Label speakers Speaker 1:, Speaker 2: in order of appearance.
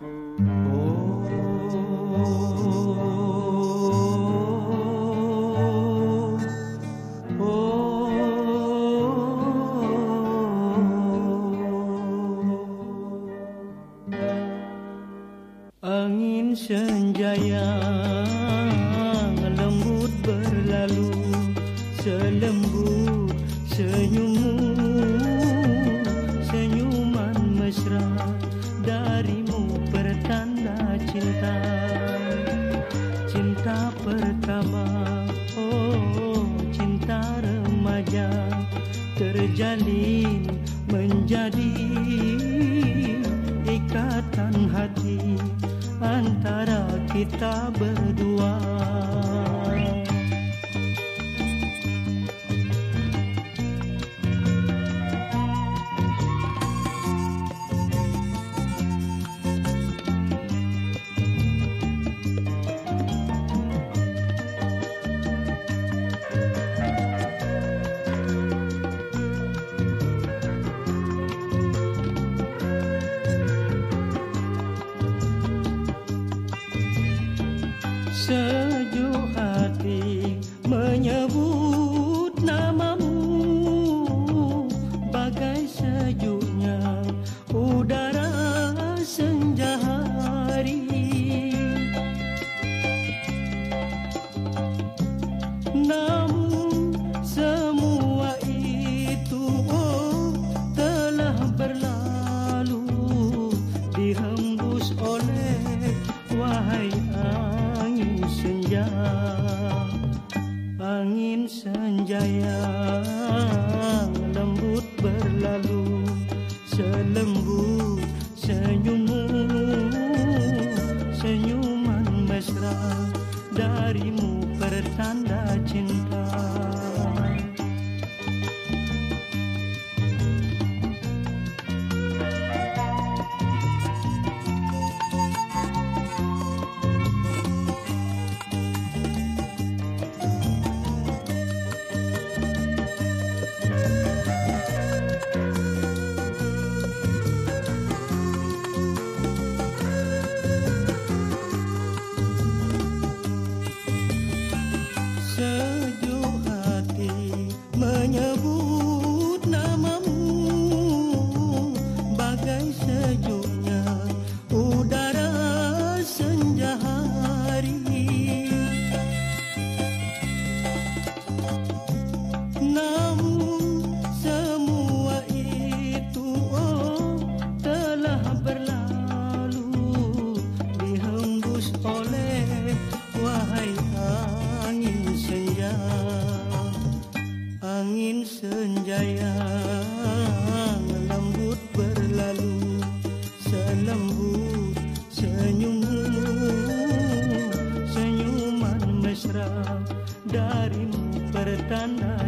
Speaker 1: Angin senjaya lembut berlalu selembut senyummu cinta pertama oh cinta remaja terjalin menjadi ikatan hati antara kita berdua. Sejuk hati menyebut angin senja Angin senjaya lembut berlalu Selembut senyummu Senyuman mesra darimu pertanda cinta senja Angin senjaya lembut berlalu Selembut senyummu Senyuman mesra darimu pertanda